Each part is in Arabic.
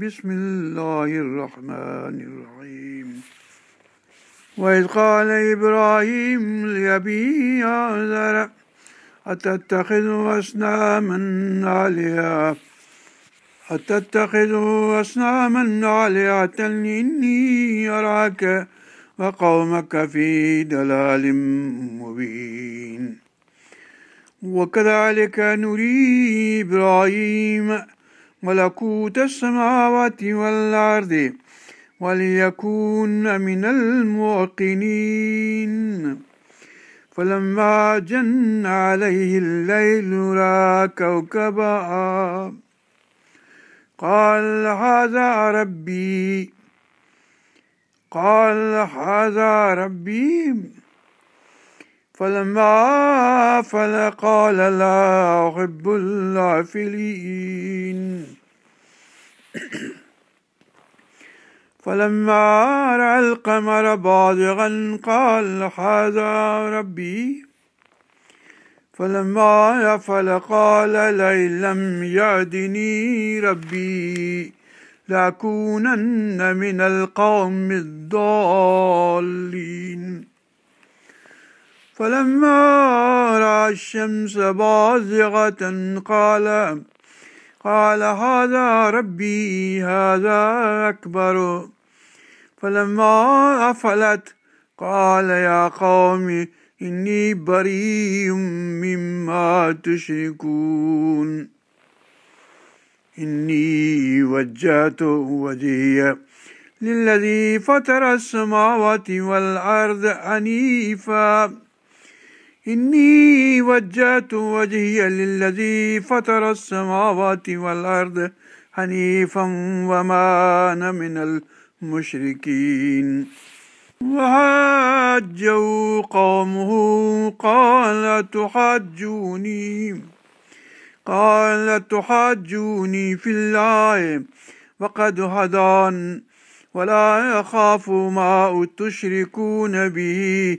بسم الله الرحمن الرحيم. وإذ قال إبراهيم لأبيه آذر أتتخذ أصناما آلهة؟ أتتخذ أصناما آلهة إني أراك وقومك في دلال مبين. وكذلك نري إبراهيم ملكوت السماوات والأرض وليكون من الموقنين. فلما جن عليه الليل رأى كوكبا قال هذا ربي. قال هذا ربي. فلما أفل قال لا أحب العافلين فلما رأى القمر بازغا قال هذا ربي. فلما أفل قال لئن لم يهدني ربي لأكونن من القوم الضالين. فلما رأى الشمس بازغة قال قال هذا ربي هذا أكبر. فلما أفلت قال يا قوم إني بريء مما تشركون. إني وجهت وجهي للذي فطر السماوات والأرض حنيفا إني وجهت وجهي للذي فطر السماوات والأرض حنيفا وما أنا من المشركين. وحاجوا قومه قال تحاجوني قال تحاجوني في الله وقد هدان ولا يخاف ما تشركون به.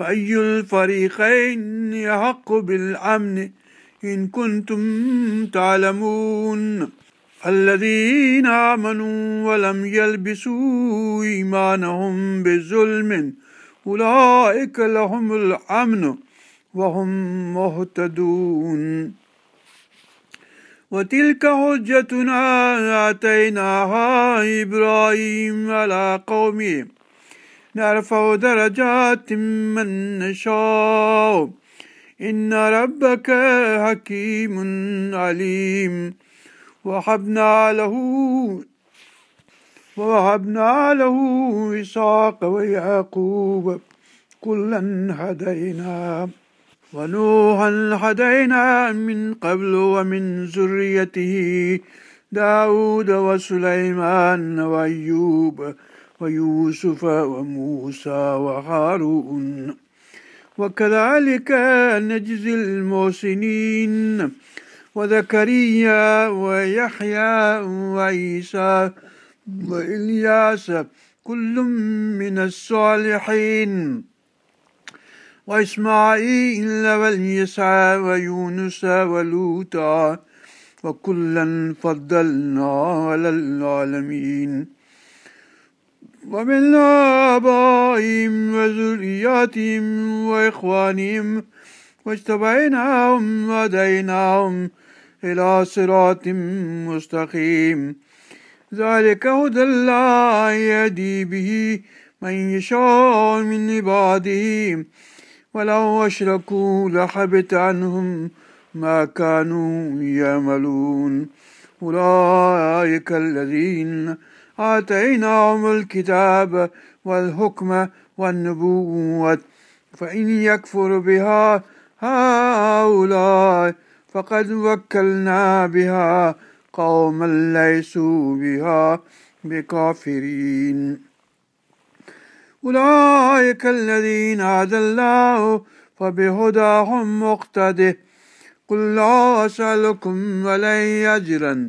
فأي الفريقين يحق بالأمن إن كنتم تعلمون؟ الذين آمنوا ولم يلبسوا إيمانهم بظلم أولئك لهم الأمن وهم مهتدون. وتلك حجتنا آتيناها إبراهيم على قومه. نرفع درجات من نشاء. إن ربك حكيم عليم. وهبنا له ووهبنا له إسحاق ويعقوب كلا هدينا. ونوحا هدينا من قبل ومن ذريته داود وسليمان وأيوب ويوسف وموسى وهارون. وكذلك نجزي المحسنين. وزكريا ويحيى وعيسى وإلياس كل من الصالحين. وإسماعيل واليسع ويونس ولوطا وكلا فضلنا على العالمين. ومن آبائهم وذرياتهم وإخوانهم واجتبيناهم وهديناهم إلى صراط مستقيم. ذلك هدى الله يهدي به من يشاء من عباده ولو أشركوا لحبت عنهم ما كانوا يعملون. أولئك الذين آتيناهم الكتاب والحكم والنبوة فإن يكفر بها هؤلاء فقد وكلنا بها قوما ليسوا بها بكافرين. أولئك الذين هدى الله فبهداهم مقتده. قل لا أسألكم علي أجرا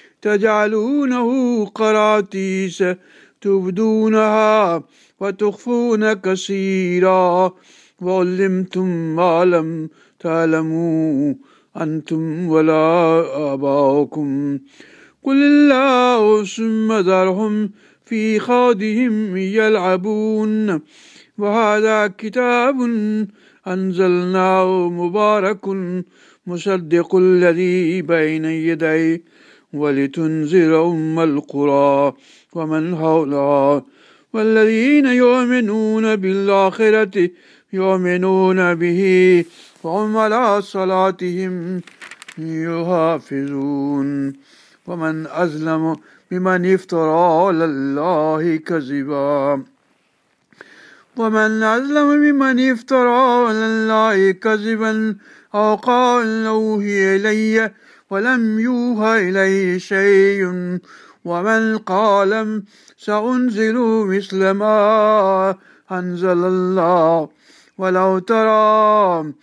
تجعلونه قراتيس تبدونها وتخفون كثيرا. وعلمتم ما لم تعلموا أنتم ولا آباؤكم. قل الله ثم ذرهم في خادهم يلعبون. وهذا كتاب أنزلناه مبارك مصدق الذي بين يديه ولتنذر أم القرى ومن حولها والذين يؤمنون بالآخرة يؤمنون به وهم على صلاتهم يحافظون ومن أظلم ممن افترى على الله كذبا ومن أظلم ممن افترى على الله كذبا أو قال أوهي إلي ولم يوحى إليه شيء ومن قال سأنزل مثل ما أنزل الله. ولو ترى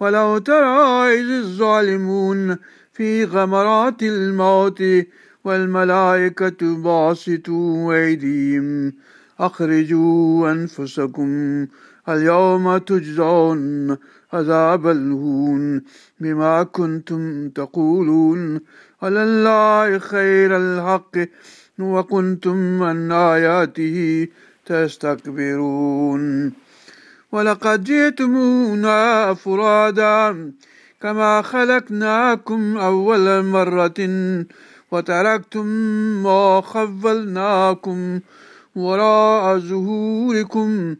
ولو ترى إذ الظالمون في غمرات الموت والملائكة باسطوا أيديهم. أخرجوا أنفسكم اليوم تجزون عذاب الهون بما كنتم تقولون. على الله خير الحق وكنتم عن آياته تستكبرون. ولقد جئتمونا فرادا كما خلقناكم أول مرة وتركتم ما خولناكم وراء ظهوركم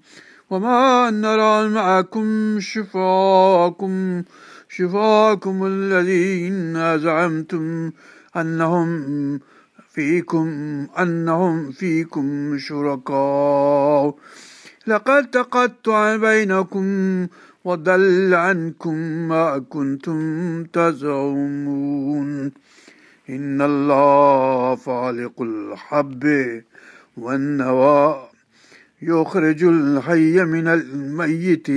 وما نرى معكم شفاكم شفاكم الذين زعمتم أنهم فيكم أنهم فيكم شركاء. لقد تقطع بينكم وضل عنكم ما كنتم تزعمون. إن الله فالق الحب والنوى. يخرج الحي من الميت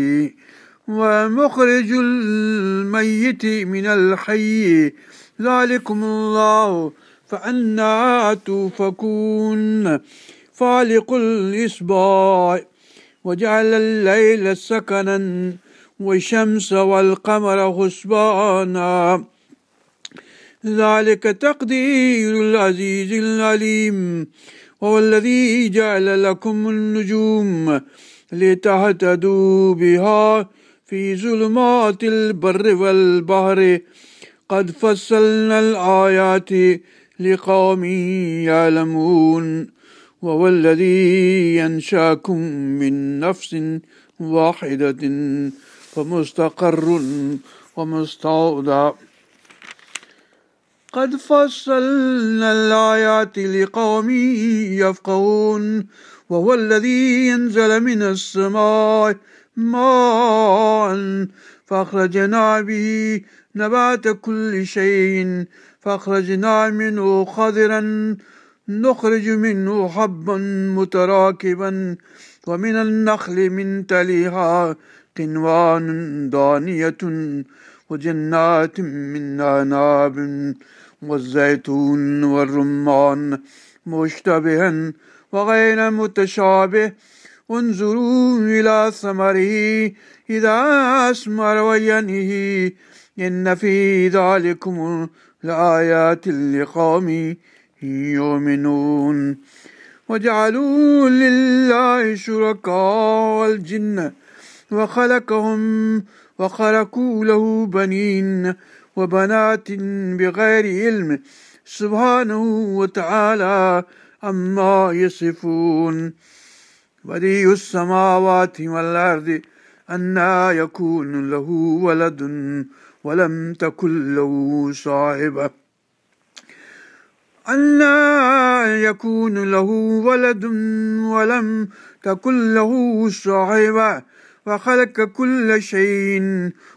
ومخرج الميت من الحي. ذلكم الله فأنا توفكون. فالق الإصباح وجعل الليل سكنا والشمس والقمر حسبانا. ذلك تقدير العزيز العليم. وهو الذي جعل لكم النجوم لتهتدوا بها في ظلمات البر والبحر. قد فصلنا الآيات لقوم يعلمون. وهو الذي ينشاكم من نفس واحدة فمستقر ومستودع. قد فصلنا الآيات لقوم يفقهون وهو الذي ينزل من السماء ماء فأخرجنا به نبات كل شيء فأخرجنا منه خضرا نخرج منه حبا متراكبا ومن النخل من تليها قنوان دانية وجنات من أعناب والزيتون والرمان مشتبها وغير متشابه. انظروا إلى ثمره إذا أثمر وينه إن في ذلكم لآيات لقوم يؤمنون. وجعلوا لله شركاء الجن وخلقهم وخلقوا له بنين وبنات بغير علم. سبحانه وتعالى عما يصفون. بديع السماوات والأرض أنا يكون له ولد ولم تكن له صاحبة. أنا يكون له ولد ولم تكن له صاحبة. وخلق كل شيء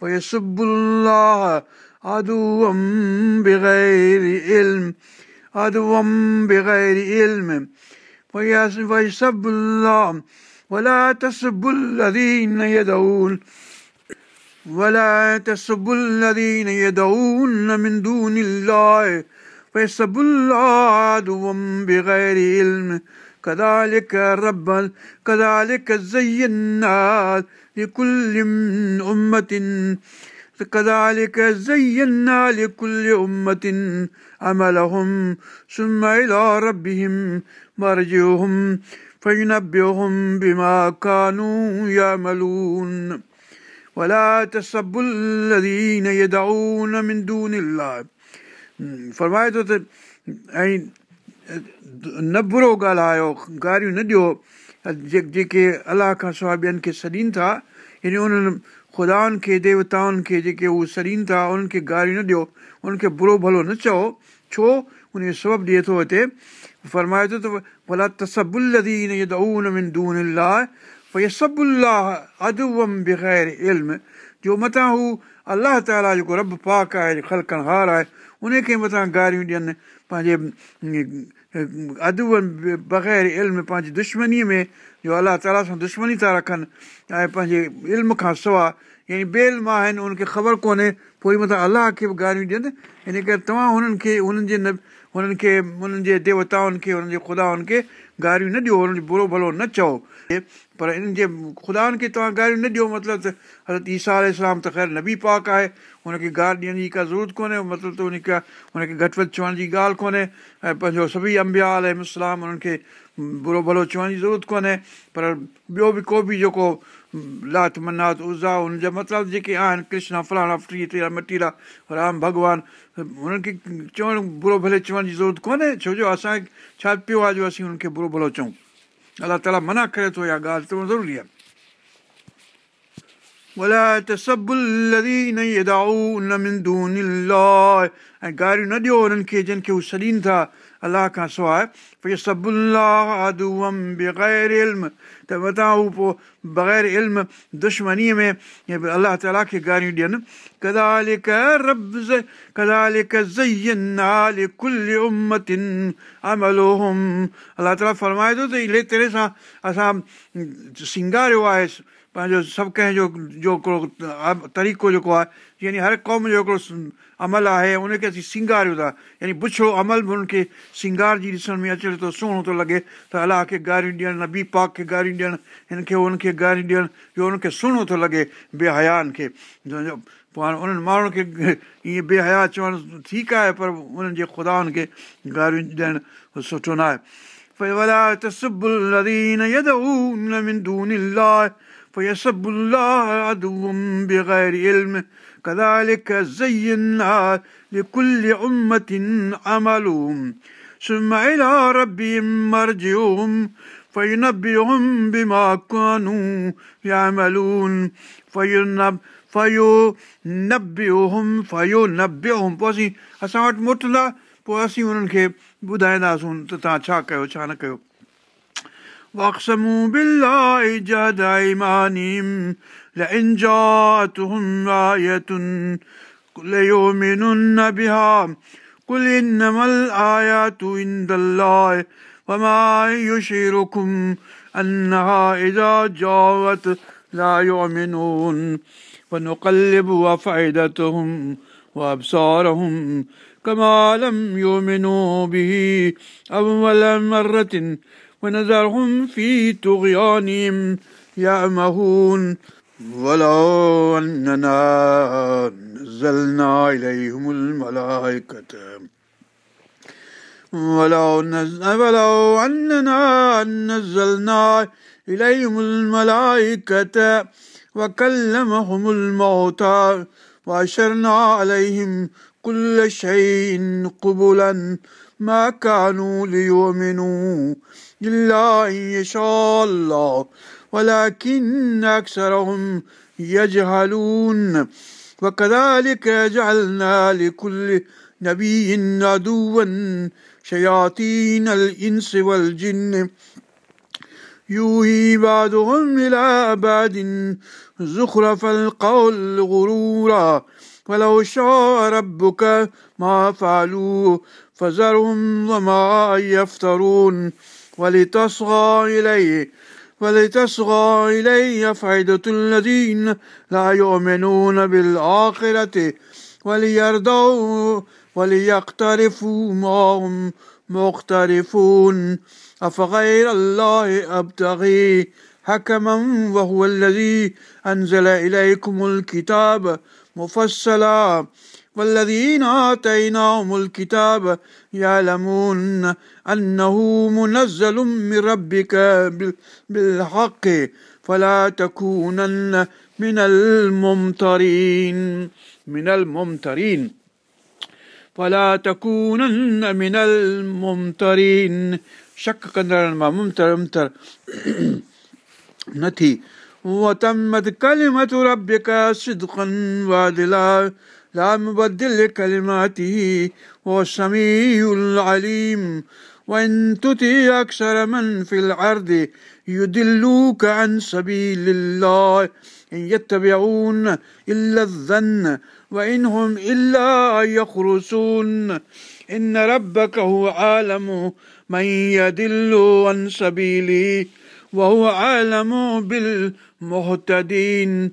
فيسبوا الله عدوا بغير علم عدوا بغير علم. ويسب الله ولا تسبوا الذين يدعون ولا تسبوا الذين يدعون من دون الله. فيسبوا الله عدوا بغير علم. كذلك رب كذلك زينا لكل أمة كذلك زينا لكل أمة عملهم ثم إلى ربهم مرجعهم فينبئهم بما كانوا يعملون ولا تسبوا الذين يدعون من دون الله فرمائے थो त ऐं न बुरो ॻाल्हायो गारियूं न ॾियो جيڪي الله کان سواءِ ٻين کي سڏين ٿا يعني انهن خدان کي ديوتائن کي جيڪي اهي سڏين ٿا انهن کي گاريون نه ڏيو انهن کي برو ڀلو نه چئو ڇو؟ ان جو سبب ڏئي ٿو هتي فرمائي ٿو ته ڀلا ادوم بغير علم جو مٿان هو الله تالا جيڪو رب پاڪ آهي خلڪن هار آهي ان کي مٿان گاريون ڏين پنهنجي ادون بغير علم پنهنجي دشمنيءَ ۾ جو الله تالا سان دشمني ٿا رکن ۽ پنهنجي علم کان سواءِ يعني مان آهن ان کي خبر ڪونهي پوءِ مٿان الله کي به گاريون ڏين. ان ڪري توهان هنن کي هنن جي نه هنن کي هنن جي ديوتائن کي هنن جي خدان کي گاريون نه ڏيو هنن برو ڀلو نه چئو. پر انهن جي خدان کي توهان گاريون نه ڏيو مطلب ته حضرت ايسا اسلام ته خير نبي پاڪ آهي هن کي گار ڏيڻ جي ڪا ضرورت ڪونهي مطلب ته ان کي هن کي گهٽ وڌ چوڻ جي ڳالهه ڪونهي. ۽ پنهنجو سڀئي امبيا اسلام انهن کي बुरो भलो चवण जी ज़रूरत कोन्हे पर ॿियो बि को बि जेको लात मनात उज़ा हुनजा मतिलबु जेके आहिनि कृष्णा फलाणा फ्री तेरा मटीरा राम भॻवानु हुननि खे चवणु बुरो भले चवण जी ज़रूरत कोन्हे छो जो असांखे छा पियो आहे जो असीं हुननि खे बुरो भलो चऊं अलाह ताला मना करे थो इहा ॻाल्हि तमामु ज़रूरी आहे ولا تسبوا الذين يدعون من دون الله ऐं गारियूं न ॾियो हुननि खे जिन खे हू सॾीनि था الله کان سواءِ بغير دشمنيءَ ۾ الله تالا کي گاريون ڏين تالا فرمائي ٿو ته اهي طرح سان اسان سنگاريو آهي पंहिंजो सभु कंहिंजो जो हिकिड़ो तरीक़ो जेको आहे यानी हर क़ौम जो हिकिड़ो अमल आहे उनखे असीं सिंगारियूं था यानी पुछो अमल बि हुनखे सिंगार जी ॾिसण में अचे थो सुहिणो थो लॻे त अलाह खे गारियूं ॾियणु नबी पाक खे गारियूं ॾियणु हिन खे हुनखे गारियूं ॾियणु जो हुनखे सुहिणो थो लॻे बेहयानि खे पोइ हाणे उन्हनि माण्हुनि खे ईअं बेहया चवणु ठीकु आहे पर उन्हनि जे ख़ुदानि खे गारियूं ॾियणु सुठो न आहे ولا تسبوا الذين يدعون من دون الله فيسبوا الله عدو بغير علم كذلك زينا لكل أمة عملهم ثم إلى ربهم مرجعهم فينبئهم بما كانوا يعملون فينب فينبئهم فينبئهم पोइ असीं असां वटि मोटंदा पोइ असीं उन्हनि खे ॿुधाईंदासूं त तव्हां छा कयो छा न कयो واقسموا بالله جهد أيمانهم. لئن جاءتهم آية ليؤمنن بها. قل إنما الآيات عند الله وما يشعركم أنها إذا جاءت لا يؤمنون. ونقلب أفئدتهم وأبصارهم كما لم يؤمنوا به أول مرة. ونذرهم في طغيانهم يعمهون. ولو أننا نزلنا إليهم الملائكة. ولو, ولو أننا نزلنا إليهم الملائكة. وكلمهم الموتى. وأشرنا عليهم كل شيء قبلا ما كانوا ليؤمنوا. إلا أن يشاء الله. ولكن أكثرهم يجهلون. وكذلك جعلنا لكل نبي عدوا شياطين الإنس والجن. يوهي بعضهم إلى بعد زخرف القول غرورا. ولو شاء ربك ما فعلوه فذرهم وما يفترون. ولتصغى إليه ولتصغى إليه فائدة الذين لا يؤمنون بالآخرة وليرضوا وليقترفوا ما هم مقترفون. أفغير الله أبتغي حكما وهو الذي أنزل إليكم الكتاب مفصلا. والذين آتيناهم الكتاب يعلمون أنه منزل من ربك بالحق فلا تكونن من الممترين من الممترين فلا تكونن من الممترين شك कंदड़नि मां मुमतर मुमतर न थी وتمت كلمة ربك صدقا وعدلا لا مبدل لكلماته هو السميع العليم. وإن تطيع أكثر من في الأرض يدلوك عن سبيل الله. إن يتبعون إلا الظن وإن هم إلا يخرسون. إن ربك هو عالم من يدل عن سبيله وهو عالم بالمهتدين.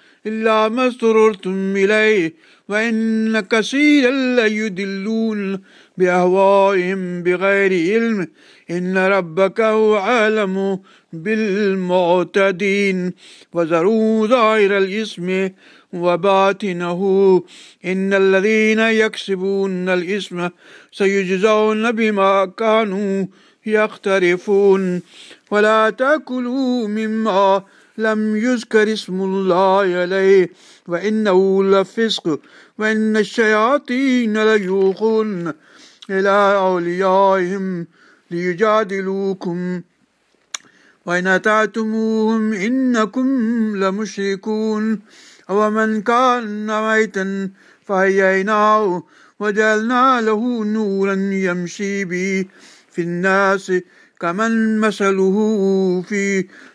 إلا ما اضطررتم إليه وإن كثيرا ليدلون بأهوائهم بغير علم. إن ربك هو عالم بالمعتدين. وذروا ظاهر الإثم وباطنه. إن الذين يكسبون الإثم سيجزون بما كانوا يقترفون ولا تأكلوا مما لم يذكر اسم الله عليه وإنه لفسق وإن الشياطين ليوخون إلى أوليائهم ليجادلوكم. وإن أتعتموهم إنكم لمشركون. ومن كان ميتا فهييناه وجعلنا له نورا يمشي به في الناس كمن مثله في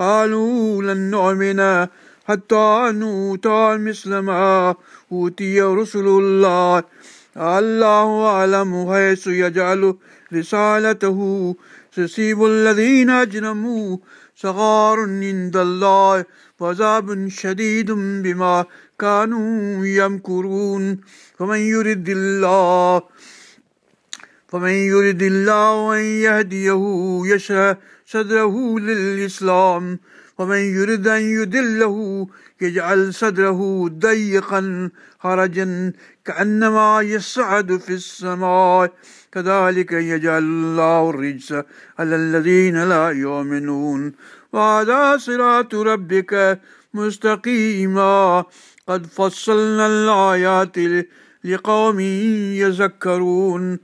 قالوا لن نؤمن حتى نؤتى مثل ما أوتي رسل الله. الله أعلم حيث يجعل رسالته. تصيب الذين أجرموا صغار عند الله وعذاب شديد بما كانوا يمكرون. فمن يرد الله فمن يرد الله أن يهديه يشرح صدره للإسلام ومن يرد أن يدله يجعل صدره ضيقا حرجا كأنما يصعد في السماء. كذلك يجعل الله الرجس على الذين لا يؤمنون. وهذا صراط ربك مستقيما. قد فصلنا الآيات لقوم يذكرون.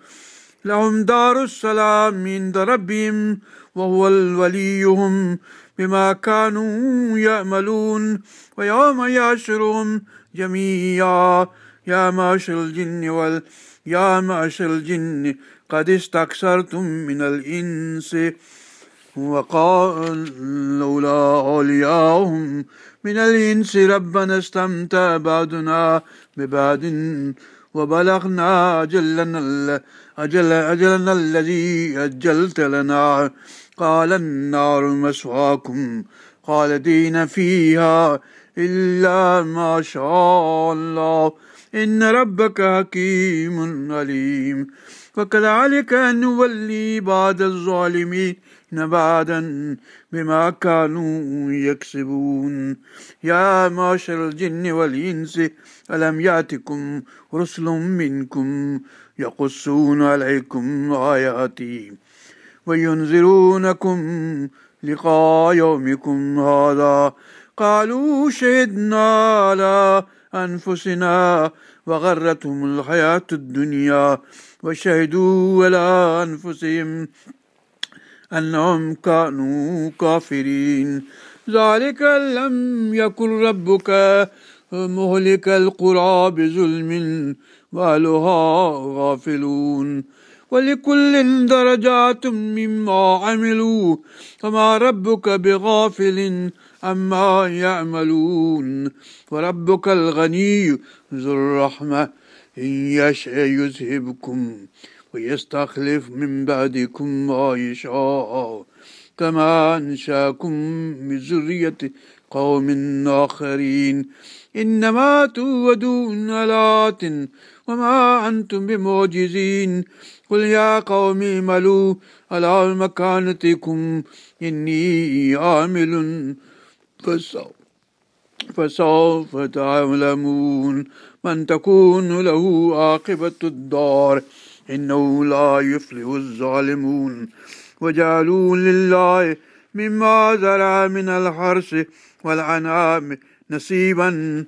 لهم دار السلام عند ربهم وهو الوليهم بما كانوا يأملون ويوم يشرهم جميعا يا معشر الجن وال يا معشر الجن قد استكثرتم من الإنس. وقال لولا أولياءهم من الإنس ربنا استمتع بعدنا ببعد وبلغنا أجلنا أجل أجلنا الذي أجلت لنا. قال النار مسواكم خالدين فيها إلا ما شاء الله. إن ربك حكيم عليم. وكذلك نولي بعد الظالمين بعدا بما كانوا يكسبون. يا معشر الجن والإنس ألم يأتكم رسل منكم يقصون عليكم آياتي؟ وينذرونكم لقاء يومكم هذا. قالوا شهدنا على أنفسنا وغرتهم الحياة الدنيا وشهدوا على أنفسهم أنهم كانوا كافرين. ذلك لم يكن ربك مهلك القرى بظلم وأهلها غافلون. ولكل درجات مما عملوا. فما ربك بغافل عما يعملون. وربك الغني ذو الرحمة. إن يشاء يذهبكم ويستخلف من بعدكم ما يشاء. كما أنشاكم من ذرية قوم آخرين. إنما توعدون لات وما أنتم بمعجزين. قل يا قوم اعملوا على مكانتكم إني عامل فسوف تعلمون من تكون له عاقبة الدار إنه لا يفلح الظالمون وجعلوا لله مما زرع من الحرث والعنام نصيبا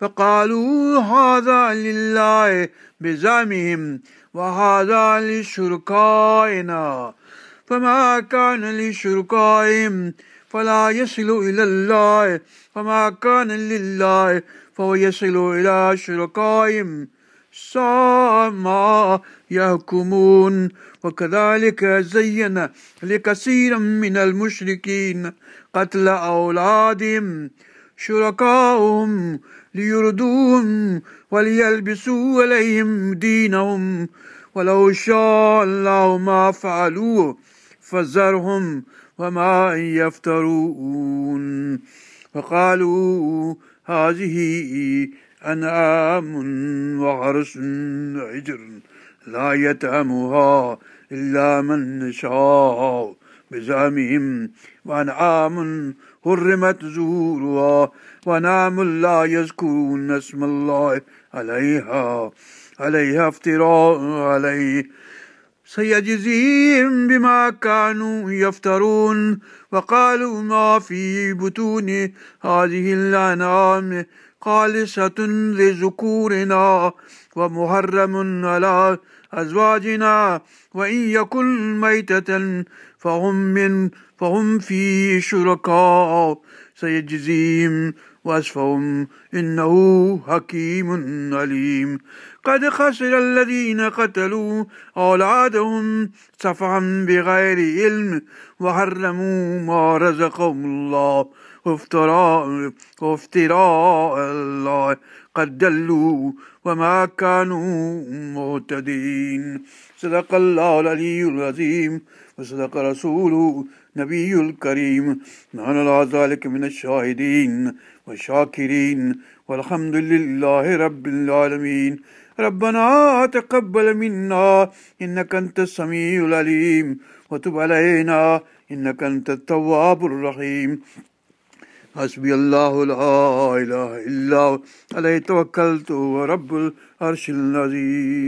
فقالوا هذا لله بزعمهم وهذا لشركائنا. فما كان لشركائهم فلا يصل إلى الله. وما كان لله فهو يصل إلى شركائهم ساء ما يحكمون. وكذلك زين لكثير من المشركين قتل أولادهم. شركاؤهم ليردوهم وليلبسوا عليهم دينهم. ولو شاء الله ما فعلوه فذرهم وما يفترون. فقالوا هذه أنعام وعرس عجر لا يتأمها إلا من نشاء بزعمهم. وأنعام حرمت زورها ونعم لا يذكرون اسم الله عليها عليها افتراء عليه. سيجزيهم بما كانوا يفترون وقالوا ما في بطون هذه الأنعام خالصة لذكورنا ومحرم على أزواجنا وإن يكن ميتة فهم من فهم في شركاء. سيجزيهم وأسفهم. إنه حكيم عليم. قد خسر الذين قتلوا أولادهم سفعا بغير علم. وحرموا ما رزقهم الله. وافتراء وافتراء الله. قد دلوا وما كانوا مهتدين. صدق الله العلي العظيم. وصدق رسوله نبي الكريم. نحن على ذلك من الشاهدين والشاكرين. والحمد لله رب العالمين. ربنا تقبل منا. إنك أنت السميع العليم. وتب علينا. إنك أنت التواب الرحيم. حسبي الله لا إله إلا عليه توكلت. ورب العرش العظيم.